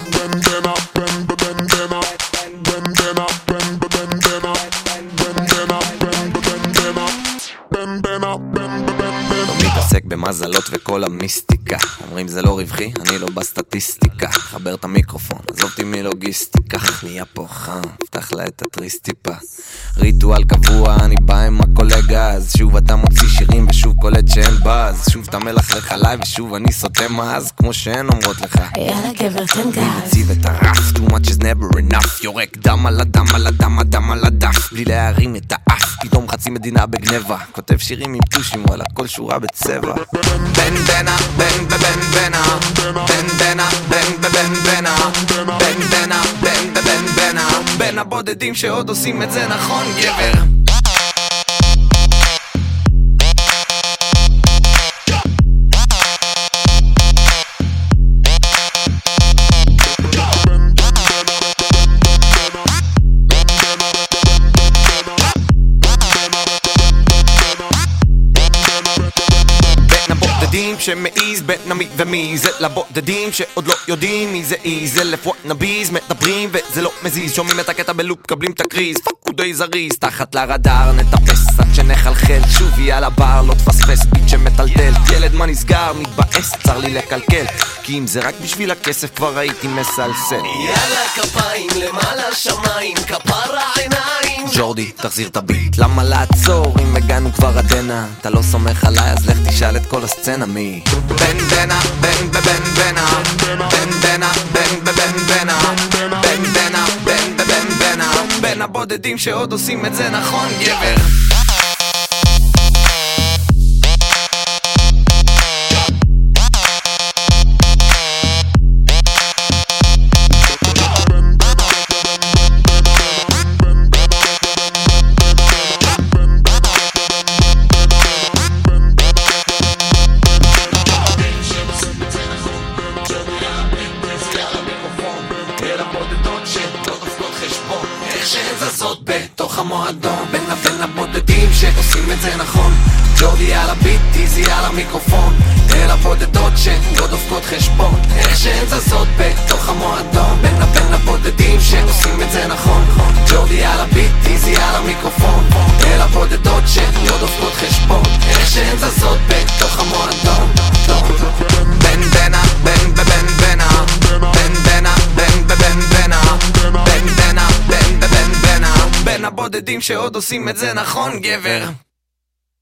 Bend them up, bend, bend them up. מתעסק במזלות וכל המיסטיקה. אומרים זה לא רווחי, אני לא בסטטיסטיקה. חבר את המיקרופון, עזוב אותי מלוגיסטיקה. נהיה פה חם, פתח לה את התריס טיפה. ריטואל קבוע, אני בא עם הקולגה. אז שוב אתה מוציא שירים ושוב קולט שאין באז. שוב אתה מלכלך עליי ושוב אני סוטה מאז כמו שהן אומרות לך. יאללה גבר תן גז. מציב את הרף, never enough יורק דם על הדם על הדם הדם על הדף בלי להרים את האף, פתאום חצי מדינה בגניבה כותב שירים עם טושים וואלה כל שורה בצבע בן בנה, בן בבן בנה בן בנה, בן בבן בנה בן בנה, בן בבן בנה בין הבודדים שעוד עושים את זה נכון גבר הבודדים שמעיז בין ומי זה לבודדים שעוד לא יודעים מי זה איז. אלף וואטנביז מדברים וזה לא מזיז. שומעים את הקטע בלופ מקבלים את הקריז. פאק הוא די זריז תחת לרדאר נטפס. עד שנחלחל שוב יאללה בר לא תפספס. ביט שמטלטל ילד מה נסגר? מתבאס צר לי לקלקל. כי אם זה רק בשביל הכסף כבר הייתי מסלסל. יאללה כפיים למעלה שמיים כפרה עיניים. ג'ורדי, תחזיר את הביט. למה לעצור כבר עדנה אתה לא סומך עליי אז לך תשאל את כל הסצנה מי בן בנה, בן בבן בנה בן בנה, בן בבן בנה בן בנה, בן בבן בנה בין הבודדים שעוד עושים את זה נכון גבר בתוך המועדון בין לבין הבודדים שעושים את זה נכון. ג'ורדי על הביט, איזי על המיקרופון. אל הבודדות שלא דופקות חשבון. איך שהן זזות בתוך המועדון בין לבין הבודדים הבודדים שעוד עושים את זה נכון גבר